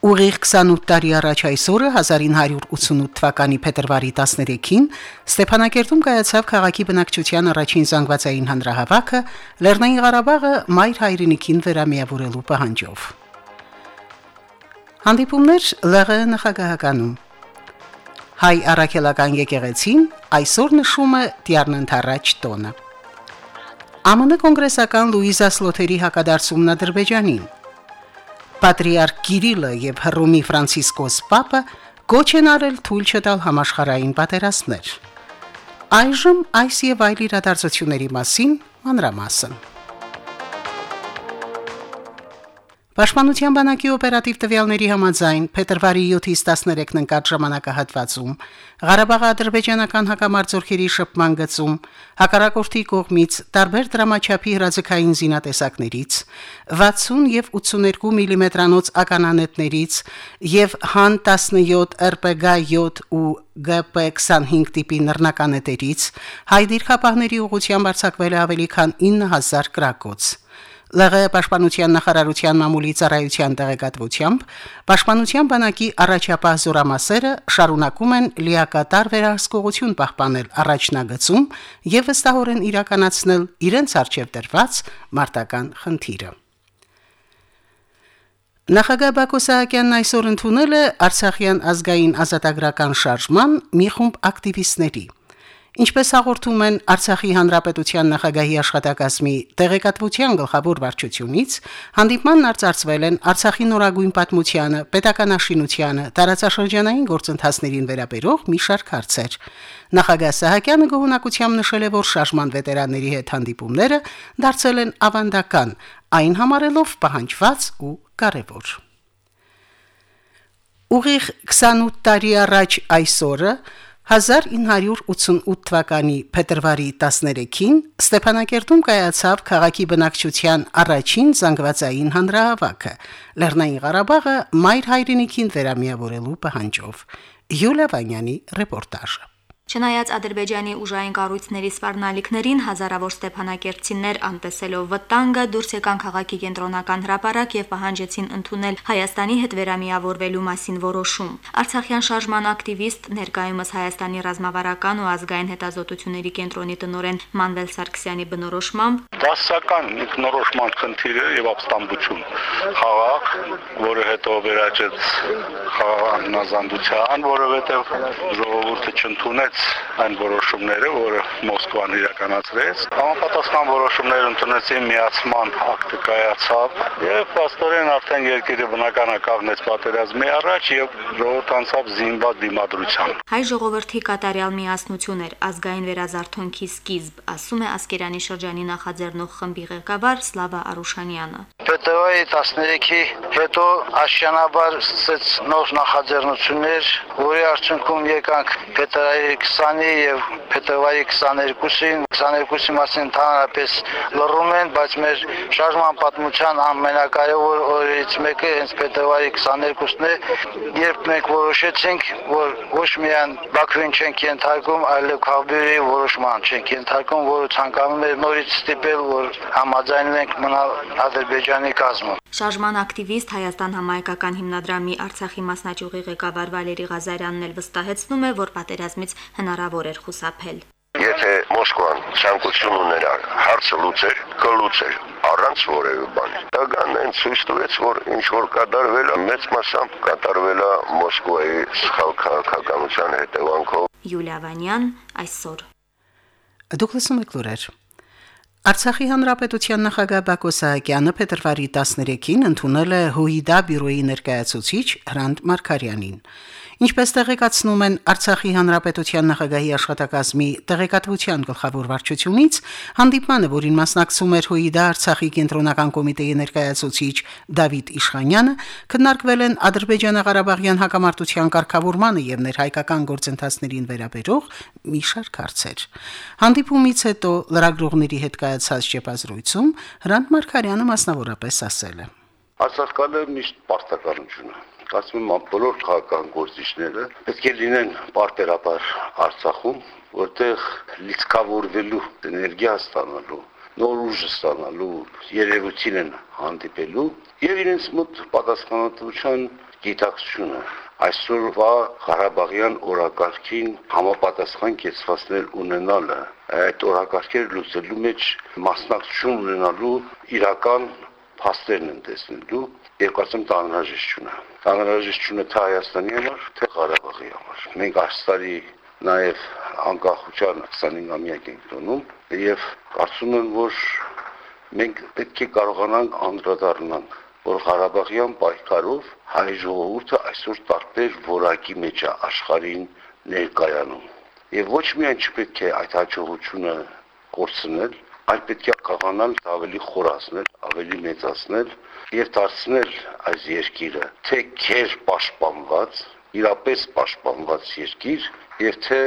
Ուղիղ 28 տարի առաջ այսօրը 1988 թվականի փետրվարի 13-ին Ստեփանակերտում կայացավ քաղաքի բնակչության առաջին զանգվածային հանրահավաքը Լեռնային Ղարաբաղը մայր հայրենիքին վերամիավորելու պահանջով։ Հանդիպումներ ԼՂ նախագահականում Հայ առաքելական եկեղեցին այսօր նշում է Տիառնընթարաջ տոնը։ ԱՄՆ կոնգրեսական Լուիզա Սլոթերի հակադարձումն Ադրբեջանին Պատրիարք Կիրիլը եւ Հռոմի Ֆրանցիսկոս Պապը գոչ են արել թույլ չտալ համաշխարհային պատերազմներ։ Այժմ այս եւ այլ իրադարձությունների մասին մանրամասն։ Պաշտպանության բանակի օպերատիվ տվյալների համաձայն փետրվարի 7-ից 13-ն ընկած ժամանակահատվածում Ղարաբաղի ադրբեջանական հակամարտությունների շփման գծում հակառակորդի կողմից տարբեր դրամաչափի հրաձգային զինատեսակներից 60 եւ 82 մմ-անոց mm ականանետներից եւ հան 17 RPG 7 ու GP25 տիպի նռնականետերից հայ դիրքապահների ուղղությամբ արձակվել ավելի քան 9000 գրակոց։ ԼՂ պաշտպանության նախարարության մամուլի ծառայության տեղեկատվությամբ պաշտպանության բանակի առաջապահ զորամասերը շարունակում են լիակատար վերահսկողություն պահպանել առաջնագծում եւ վստահորեն իրականացնել իրենց արժեվ դրված մարտական խնդիրը։ Նախագահ Բակո Սահակյանն այսօր ընդունել է Արցախյան ազգային ազատագրական շարժման մի խումբ ակտիվիստների Ինչպես հաղորդում են Արցախի հանրապետության նախագահի աշխատակազմի տեղեկատվության գլխավոր վարչությունից, հանդիպմանն արծարծվել են Արցախի նորագույն պատմությանը, պետականաշինությանը, տարածաշրջանային գործընթացներին վերաբերող մի շարք հարցեր։ Նախագահ Սահակյանը գոհունակությամբ նշել է, որ շարժման վետերանների հետ հանդիպումները դարձել են ավանդական, այն համարելով պահանջված ու կարևոր։ Ուղիղ 28 տարի առաջ այսօրը 1988 թվականի փետրվարի 13-ին Ստեփանակերտում կայացավ քաղաքի բնակչության առաջին զանգվածային հանրահավաքը Լեռնային Ղարաբաղը մայր հայրենիքին վերամիավորելու պահանջով Յուլիա Վանյանի ռեպորտաժը Չնայած Ադրբեջանի ուժային կառույցների սպառնալիքներին հազարավոր ստեփանակերտցիներ անտեսելով վտանգը դուրս եկան քաղաքի կենտրոնական հրապարակ եւ պահանջեցին ընդունել Հայաստանի հետ վերամիավորվելու մասին որոշում։ Արցախյան շարժման ակտիվիստ ներկայումս Հայաստանի ռազմավարական ու ազգային հետազոտությունների կենտրոնի տնօրեն Մանվել Սարգսյանի բնորոշմամբ դասական ինքնորոշման խնդիրը եւ ապստամբություն խաղաղ, որը հետո վերաճեց խաղաղանազանդության, որովհետեւ ժողովուրդը չընդունեց այն որոշումները, որը Մոսկվան իրականացրեց։ Համապատասխան որոշումներ ընդունեցին միացման ակտը կայացավ եւ պաստորեն արդեն երկիրը բնական կանգնեց պատերազմի առաջ եւ ժողովուրդ անցավ զինված դիմադրության։ Հայ ժողովրդի կատարյալ միասնություն էր ազգային վերազարթոնքի սկիզբ, ասում է Ասկերանի շրջանի նախաձեռնող խմբի ղեկավար Սլավա Արուշանյանը։ Պետեոյի 13-ի հետո աշճանաբար սկսեց նոր նախաձեռնություններ, որի արդյունքում եկանք Պետեոյի 20-ի եւ Փետրվարի 22-ին 22-ի մասին ընդհանրապես լռում են, բայց մեր շարժման պատմության ամենակարևոր օրերից մեկը հենց Փետրվարի 22-ն է, երբ մենք որոշեցինք, որ ոչ միայն Բաքվին չենք ենթարկում, այլև Քավբյուրի որոշման չենք ենթարկում, որը ցանկանում է նորից ստիպել, որ համաձայնվենք մնալ Ադրբեջանի կազմում։ Շարժման ակտիվիստ Հայաստան համայնքական հիմնադրամի Արցախի մասնաճյուղի ղեկավար Վալերի Ղազարյանն էլ վստահեցնում է, որ պատերազմից հնարավոր էր խուսափել։ Եթե Մոսկվան ցանկություն ուներ հարցը լուծեր, կլուծեր առանց որևէ բանի։ Դագանն ցույց տվեց, որ ինչ որ կատարվել է, մեծ մասամբ կատարվել է Մոսկվայի սխալ քաղաքականության հետևանքով։ Յուլիա Վանյան այսօր։ Դուք լսում եք լուրեր։ Արցախի հանրապետության նախագահ Բակո Սահակյանը փետրվարի 13-ին ընդունել է ՀՈՒԻԴԱ բյուրոյի ներկայացուցիչ Հրանտ Մարկարյանին։ Ինչպես տեղեկացնում են Արցախի հանրապետության նախագահի աշխատակազմի տեղեկատվության գլխավոր վարչությունից, հանդիպմանը, որին մասնակցում էր ՀՈԻԴ Արցախի կենտրոնական կոմիտեի ներկայացուցիչ Դավիթ Իշխանյանը, քննարկվել են Ադրբեջանա-Ղարաբաղյան հակամարտության կարգավորմանը եւ ներհայկական գործընթացներին վերաբերող մի շարք հարցեր։ Հանդիպումից հետո լրագրողների հետ կայացած ճեպազրույցում Հրանտ Մարկարյանը մասնավորապես ասել է. Արցախ կանը միշտ պարտականություն է կարծում եմ բոլոր քաղաքական գործիչները պետք է լինեն պարտերաբար Արցախում, որտեղ լիցքավորվելու, էներգիա ստանալու, նոր ուժ ստանալու երևույթին են հանդիպելու եւ իրենց մոտ պատասխանատվության գիտակցությունը այսօրվա Ղարաբաղյան օրակարգին համապատասխան կեցվածներ ունենալը այդ օրակարգերը լուծելու մեջ մասնակցություն ունենալու իրական փաստերն են տեսնելու եւ կարծեմ դա անհրաժեշտ չունի անհրաժեշտությունը թե Հայաստանի համար, թե Ղարաբաղի համար։ Մենք տարի նաև անկախության 25-ամյակ ենք տոնում եւ կարծում եմ, որ մենք պետք է կարողանանք անդրադառնալ, որ Ղարաբաղյան պայքարով հայ ժողովուրդը այսօր տարբեր որակի մեջ է աշխարհին ներկայանում։ Եվ ոչ միայն չպետք է այդ հաջողությունը կորցնել, այլ պետք է կարողանալ ավելի խորացնել, ավելի մեծացնել եւ դարձնել այս երկիրը թե քեր պաշտպանված, իրապես պաշտպանված երկիր եւ թե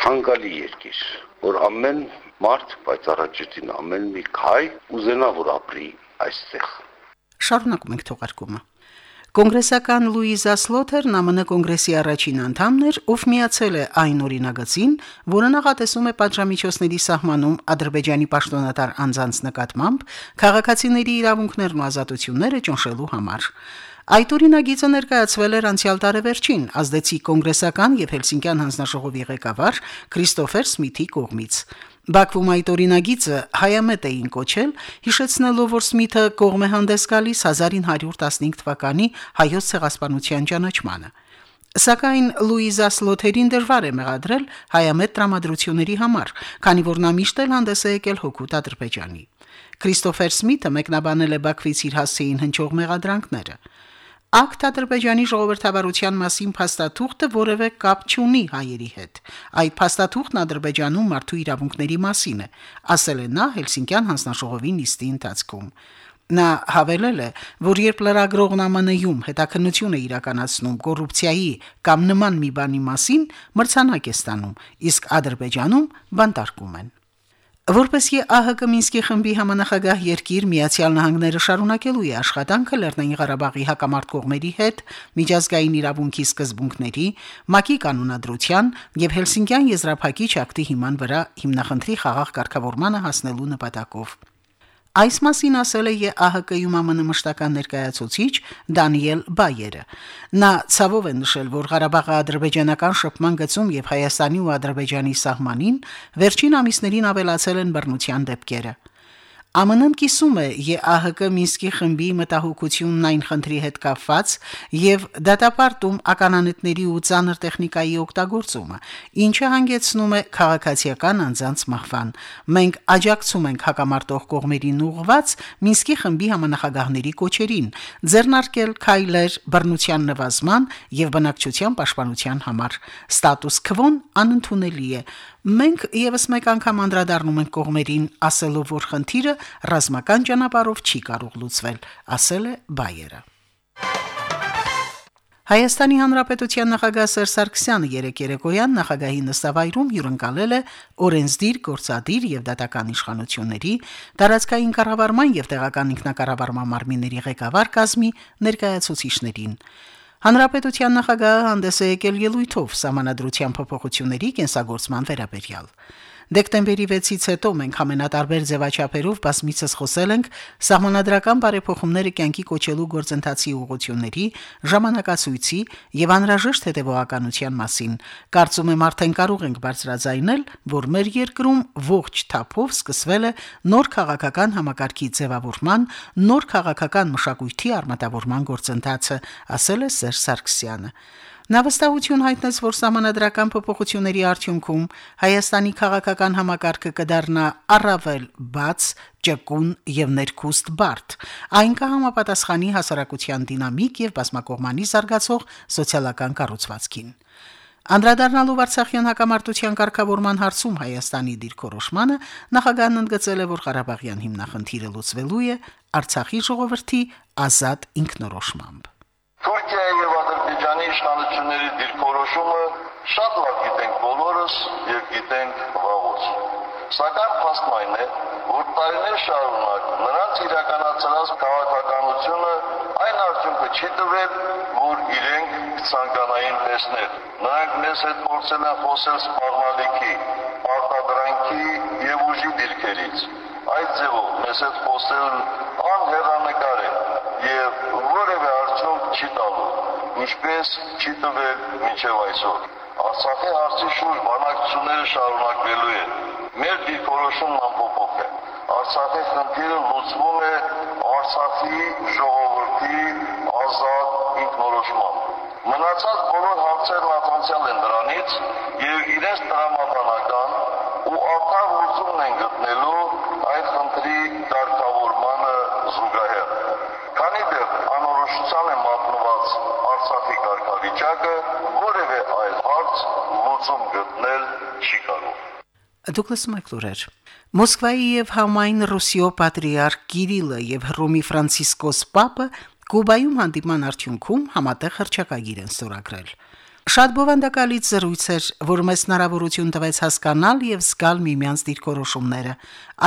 ցանկալի երկիր, որ ամեն մարդ պայծառաճտին ամեն մի քայ ուզենա որ ապրի այստեղ։ Շարունակում ենք թողարկումը։ Կոնգրեսական Լուիզա Սլոթերն ԱՄՆ կոնգրեսի առաջին անդամն էր, ով միացել է այն օրինագծին, որը նախատեսում է պատժամիջոցների սահմանում Ադրբեջանի պաշտոնատար անձանց նկատմամբ քաղաքացիների իրավունքներն ու ազատությունները ճնշելու համար։ Այդ օրինագիծը ներկայացվել էր անցյալ տարեվերջին ազդեցի կոնգրեսական եւ Հելսինկյան հանձնաժողովի ղեկավար Քրիստոֆեր Սմիթի կողմից։ Բաքվում այդ օրինագիծը հայամետ էին կոչել, հիշեցնելով, որ Սմիթը կողմ է հանդես գալիս 1915 թվականի հայոց ցեղասպանության ճանաչմանը։ Սակայն Լուիզա Սլոթերին դժվար է մեղադրել հայամետ տրամադրությունների համար, քանի որ նա միշտ էլ հանդես է եկել հոգուտ Ադրբեջանի։ Քրիստոֆեր Սմիթը մեկնաբանել է Բաքվից իր հասցեին հնչող մեղադրանքները։ Ակտ Ադրբեջանի ժողովրդավարության մասին փաստաթուղթը որևէ կապ չունի հայերի հետ։ Այդ փաստաթուղթն Ադրբեջանում մարդու իրավունքների մասին է, ասել է նա Հելսինկյան հանձնաժողովի նիստի ընթացքում։ Նա հավելել է, որ երբ լրագրողն ԱՄՆ-ում հետաքննություն է իրականացնում կոռուպցիայի կամ նման մի բանի մասին, մրցանակ է ստանում, իսկ Ադրբեջանում բանտարկում են։ Որպեսի ԱՀԿ Մինսկի խմբի համանախագահ երկիր Միացյալ Նահանգները շարունակելու է աշխատանքը Լեռնային Ղարաբաղի հակամարտ կողմերի հետ միջազգային իրավունքի սկզբունքների, ՄԱԿ-ի կանոնադրության եւ Հելսինկյան եզրափակիչ ակտի հիման վրա հիմնախնդրի խաղաղ կարգավորմանը հասնելու նպատակով։ Այս մասին ասել է ԵԱՀԿ-ում ԱՄՆ մշտական ներկայացուցիչ Դանիել Բայերը։ Նա ցավով է նշել, որ Ղարաբաղի ադրբեջանական շփման գծում եւ Հայաստանի ու Ադրբեջանի սահմանին վերջին ամիսներին ավելացել են բռնության դեպքերը։ ԱՄՆ-ն կիսում է ԵԱՀԿ Մինսկի խմբի մտահոգությունն այն խնդրի հետ կապված եւ դատապարտում ականանետների ու ցաներ տեխնիկայի օգտագործումը, ինչը հանգեցնում է քաղաքացիական անձանց մահվան։ Մենք աջակցում ենք հակամարտող կողմերին ուղղված Մինսկի խմբի համանախագահների կոչերին, ձեռնարկել քայլեր բռնության նվազման եւ բնակչության պաշտպանության համար։ Ստատուս քվոն անընդունելի է։ Մենք եւս մեկ անգամ անդրադառնում ենք կողմերին, ասելով, որ խնդիրը ռազմական ճանապարհով չի կարող լուծվել, ասել է Բայերը։ Հայաստանի Հանրապետության նախագահ Սերժ Սարգսյանը երեկ երեկոյան նախագահի նստավայրում հյուրընկալել է օրենսդիր, գործադիր եւ դատական իշխանությունների, տարածքային կառավարման եւ տեղական ինքնակառավարման մարմինների ղեկավար կազմի ներկայացուցիչներին։ Հանրապետության նախագահը հանդես է եկել ելույթով համանadrության փոփոխությունների կենսագործման վերաբերյալ։ Դեկտեմբերի 6-ից հետո մենք ամենատարբեր ձևաչափերով բազմիցս խոսել ենք սահմանադրական բարեփոխումները կյանքի կոչելու գործընթացի ուղղությունների, ժամանակացույցի եւ անհրաժեշտ հետեւողականության մասին։ Կարծում եմ արդեն կարող ենք բարձրաձայնել, որ մեր երկրում ողջ թափով սկսվել է նոր քաղաքական համակարգի ձևավորման, նոր քաղաքական մշակույթի արմատավորման գործընթացը, ասել է Սերժ Սարգսյանը։ Նա վստահություն հայտնեց, որ համանadrական փոփոխությունների արդյունքում Հայաստանի քաղաքական համակարգը կդառնա առավել բաց, ճկուն եւ ներքուստ բարդ։ Այն կհամապատասխանի հասարակության դինամիկ եւ բազմակողմանի զարգացող սոցիալական կառուցվածքին։ Անդրադառնալով Արցախյան հակամարտության ղեկավարման հարցում Հայաստանի դիրքորոշմանը, նախագահն ընդգծել է, որ Ղարաբաղյան հիմնախնդիրը լուծվելու է Արցախի ժողովրդի ազատ ինքնորոշմամբ։ իշխանությունների դիրքորոշումը շատ լավ գիտենք բոլորս եւ գիտենք վաղուց։ Սակայն փաստն այն է, որ տարիներ շարունակ նրանց իրականացրած քաղաքականությունը այն արդյունքը չի տվել, որ իրենք ցանկանային տեսնել։ Նրանք մեզ հետ փորձել են խոսել սպառնալիքի, արտադրանքի եւ ուժի դիրքերից։ Այդ ձևով մեզ հետ խոսել անհեռանկար է եւ որևէ արդյունք չի տալու, ինչպես չի տվել մինչև այսօր։ Արցախի հարցի շուրջ բանակցությունները շարունակվելու են։ Մեր դիրքորոշումն ամփոփող է։ Արցախի խնդիրը լուծվում է Արցախի ժողովրդի ազատ ինքնորոշմամբ։ Մնացած բոլոր հարցերն առանցյալ են դրանից եւ իրենց տրամաբանական ու արդար լուծումն են գտնելու այդ խնդրի կարգավորմանը զուգահեռ։ Քանի դեռ անորոշության է մատնված Արցախի կարգավիճակը, որևէ այլ հարց լուծում գտնել չի կարող։ Դուկլաս Մակլուրեր Մոսկվայի եւ համայն Ռուսիո պատրիարք Կիրիլը եւ Հռոմի Ֆրանցիսկոս Պապը Կուբայում հանդիպման արդյունքում համատեղ հրճակագիր են ստորագրել։ Շատ բովանդակալից զրույց էր, որ մեզ հնարավորություն տվեց հասկանալ եւ զգալ միմյանց դիրքորոշումները։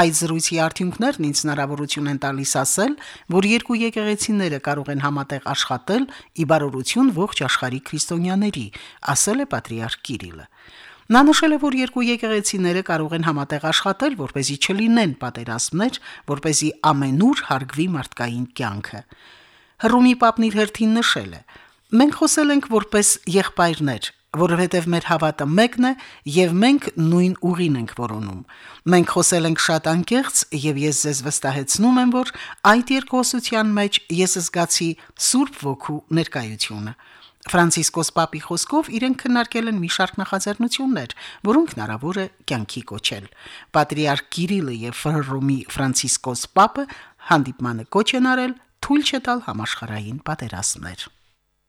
Այդ զրույցի արդյունքներն ինձ հնարավորություն են տալիս ասել, որ երկու եկեղեցիները կարող են համատեղ աշխատել ի բարօրություն ողջ աշխարհի քրիստոնյաների, ասել է պատրիարք Կիրիլը։ Նա նշել է, որ երկու եկեղեցիները կարող են համատեղ աշխատել, որ เป զի չլինեն պատերազմներ, որ เป զի ամենուր հարգվի մարդկային կյանքը։ Հռոմի պապն իր հերթին նշել է. Մենք խոսել ենք որպես եղբայրներ, որովհետև մեր հավատը մեկն է եւ մենք նույն ուղին ենք որոնում։ Մենք խոսել ենք շատ անկեղծ եւ ես ձեզ վստահեցնում եմ, որ այդ երկոսության մեջ ես զգացի Սուրբ ոգու ներկայությունը։ Ֆրանցիսկոս Պապի խոսքով իրենք քննարկել են մի շարք նախաձեռնություններ, որոնք հնարավոր է կյանքի կոչել։ Պատրիարք Կիրիլը եւ Ֆրոմի Ֆրանցիսկոս Պապը հանդիպմանը կոչ են արել թույլ չտալ համաշխարային պատերազմներ։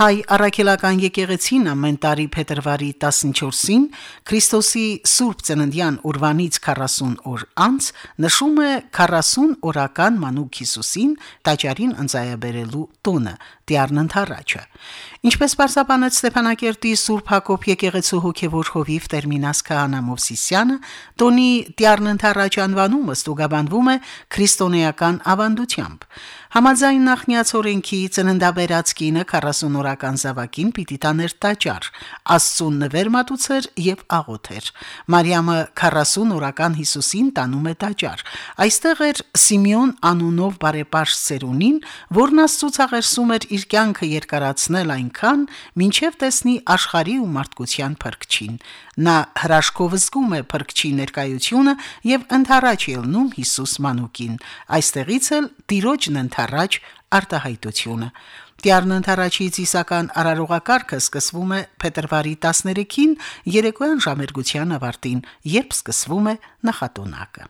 Հայ առաքելական եկեղեցին ամեն տարի փետրվարի 14-ին Քրիստոսի Սուրբ Ծննդյան ուրվանից 40 օր անց նշում է 40 օրական մանուկ Հիսուսին տաճարին ընծայաբերելու տոնը՝ Տիառն ընթառաջը։ Ինչպես պարզաբանեց Ստեփանակերտի Սուրբ Հակոբ եկեղեցու հոգևոր հովիվ Տերմինաս Քահանա Մովսիսյանը, տոնի Տիառն ընթառաջ անվանումը ստուգաբանվում է քրիստոնեական ավանդությամբ։ Համաձայն նախնյաց օրենքի ծննդաբերած կինը 40 օրական զավակին պիտի տաներ տաճար, Աստծուն նվեր մատուցեր եւ աղոթեր։ Մարիամը 40 օրական Հիսուսին տանում է տաճար։ Այստեղ էր Սիմեոն անունով բարեպաշտ ծերունին, որն Աստծուց աղերսում էր իր կյանքը երկարացնել այնքան, մինչև տեսնի աշխարհի ու մարդկության փրկչին։ Նա հրաշքով զգում է փրկչի ներկայությունը եւ ընթառաջ ելնում Հիսուս մանուկին։ Այստեղից էլ տիրոջն ընթառաջ արտահայտությունը։ Տիառն ընթառաջից իսական արարողակարգը սկսվում է փետրվարի 13-ին երեկոյան ժամերգության ավարտին, երբ սկսվում է նախատոնակը։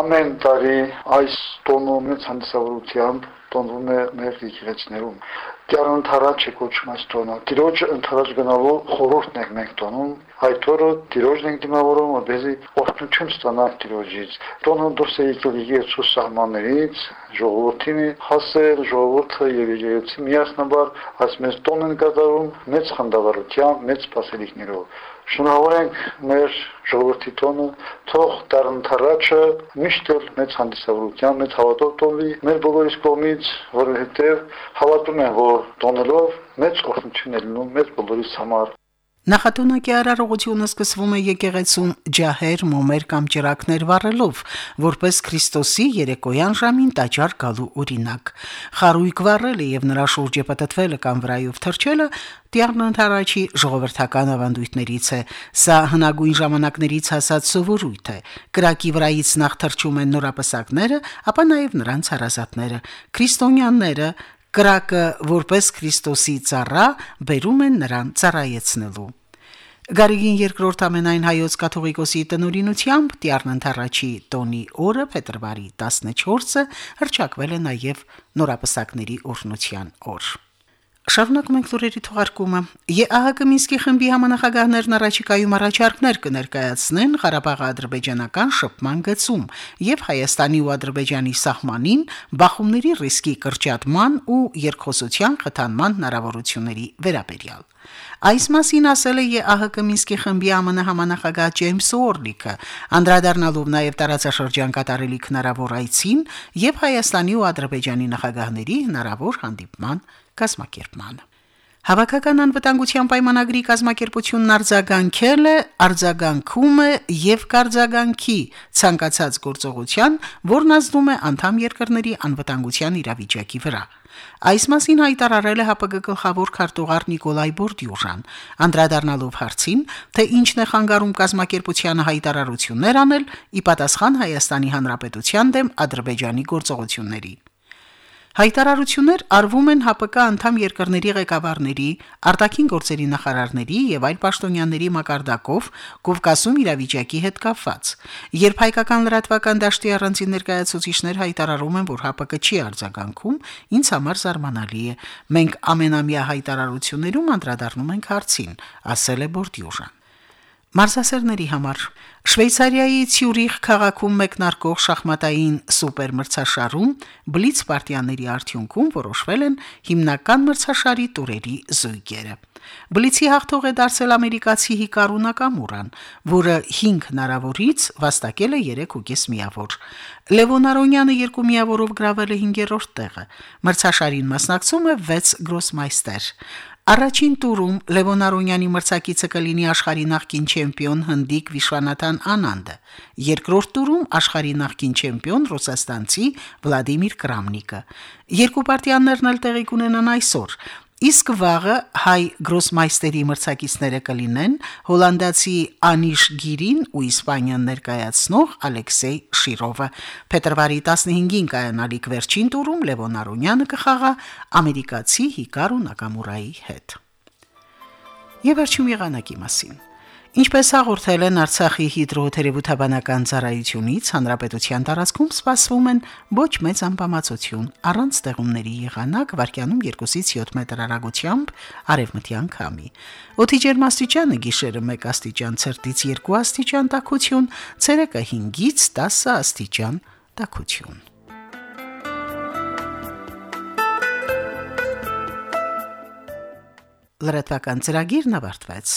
Ամեն տարի այս տոնը մեծ հանդիսավորությամբ տոնվում է մեր եկեղեցիներում։ Դեռ ընթരാճ է կոչում այս տոնը։ Տիրոջ ընթരാճ գնալու խորհուրդն ենք մենք տոնում։ Այդ օրը տիրոջն ենք դիմավորում, որպեսզի օրհնություն ստանանք տիրոջից։ Տոնը դուրս է եկել Եկեղեցու սահմաններից, ժողովրդին հասել, ժողովուրդը եւ եկեղեցի միասնաբար այս մեծ տոն են կատարում մեծ խնդավառությամբ, մեծ սպասելիքներով։ Շնորհավոր ենք մեր ժողովրդի տոնը, թող դառնթարաճը միշտ էլ մեծ հանդիսավորությամբ, մեծ հավատով տոնվի մեր բոլորիս կողմից, որովհետև հավատում եմ, որ տոնելով մեծ օրհնություն է լինում մեծ բոլորիս համար։ Նախատոնակի արարողությունը սկսվում է եկեղեցում ջահեր, մոմեր կամ ջրակներ վառելով, որպես Քրիստոսի երեկոյան ժամին տաճար գալու օրինակ։ Խարույկ վառելը եւ նրա շուրջը պատտվելը կամ վրայով թրջելը Տիառն ընթարաչի ժողովրդական ավանդույթներից է։ Սա հնագույն ժամանակներից հասած սովորույթ է։ Կրակի վրայից նախ թրջում են նորապսակները, ապա նաև նրանց հարազատները։ Քրիստոնյաները Կրակը որպես Քրիստոսի ծառա բերում են նրան ծառայեցնելու։ Գարիգին երկրորդ ամենայն հայոց կաթողիկոսի տնօրինությամբ Տիառն ընթառաջի տոնի օրը փետրվարի 14-ը հրճակվել է նաև նորապսակների օրհնության օր։ Շարունակում ենք լուրերի թողարկումը։ ԵԱՀԿ Մինսկի խմբի համանախագահներն առաջիկայում առաջարկներ կներկայացնեն Ղարաբաղի ադրբեջանական շփման գծում եւ Հայաստանի ու Ադրբեջանի սահմանին բախումների ռիսկի կրճատման ու երկխոսության խթանման հնարավորությունների վերաբերյալ։ Այս մասին ասել է ԵԱՀԿ Մինսկի խմբի ԱՄՆ համանախագահ Ջեյմս Օրլիկը, անդրադառնալով նաև տարածաշրջան կատարելիք հնարավոր այցին եւ Հայաստանի ու Ադրբեջանի նախագահների հնարավոր հանդիպման կազմակերպմանը։ Հավաքական անվտանգության պայմանագրի կազմակերպությունն արձագանքել է, արձագանքում է եւ կարձագանքի ցանկացած գործողության, որն ազդում է անդամ երկրների անվտանգության իրավիճակի վրա։ Այս մասին հայտարարել է ՀԱՊԿ գլխավոր քարտուղար Նիկոլայ Բորդյուժան, անդրադառնալով հարցին, թե ինչն է խանգարում կազմակերպությանը հայտարարություններ անել՝ ի պատասխան Հայաստանի Հանրապետության դեմ Ադրբեջանի գործողությունների։ Հայտարարություններ արվում են ՀԱՊԿ անդամ երկրների ղեկավարների, արտաքին գործերի նախարարների եւ այլ պաշտոնյաների մակարդակով Կովկասում իրավիճակի հետ կապված։ Երբ հայկական լրատվական դաշտի առանձին ներկայացուցիչներ հայտարարում են, որ ՀԱՊԿ չի արձագանքում, ինձ համար զարմանալի է։ Մենք ամենամյա հայտարարություններում անդրադառնում ենք հարցին, ասել է Բորդյուժան։ Մարզասերների համար Շվեյցարիայի Ցյուրիխ քաղաքում մեկնարկող շախմատային սուպերմրցաշարում բլից պարտիաների արդյունքում որոշվել են հիմնական մրցաշարի տուրերի զույգերը։ Բլիցի հաղթող է դարձել ամերիկացի Հիկարու Նակամուրան, որը 5 հնարավորից վաստակել է 3.5 միավոր։ Լևոն Արոնյանը երկու միավորով գրավել է 5-րդ տեղը։ Մրցաշարին մասնակցում է 6 գրոսմայստեր։ Առաջին տուրում Լևոն Արոնյանի մրցակիցը կլինի աշխարհի նախկին չեմպիոն Հնդիկ Վիշվանատան Անանդը։ Երկրորդ տուրում աշխարհի նախկին չեմպիոն ռուսաստանցի Վլադիմիր Կրամնիկը։ Երկու պարտիաներն էլ տեղի կունենան այսօր։ Իսկ վաղը հայ գրոսմայստերի մրցակիցները կլինեն հոլանդացի Անիշ Գիրին ու Իսպանիան ներկայացնող Ալեքսեյ Շիրովը։ Փետրվարի 15-ին կայանալիք վերջին տուրում Լևոն Արոնյանը կխաղա ամերիկացի Հիկարու Նակամուրայի հետ։ Եվ վերջում եղանակի մասին։ Ինչպես հաղորդել են Արցախի հիդրոթերապևտաբանական ծառայությունից, հանրապետության տարածքում սպասվում են ոչ մեծ անբավարարություն, առանց ստեղումների եղանակ վարկյանում 2-ից 7 մետր հեռագությամբ արևմտյան քամի։ Օդի ջերմաստիճանը գիշերը 1 աստիճան, ցերտից 2 աստիճան տաքություն, ցերեկը 5-ից 10 աստիճան տաքություն։ Լրատվական ծրագիրն ավարտվեց։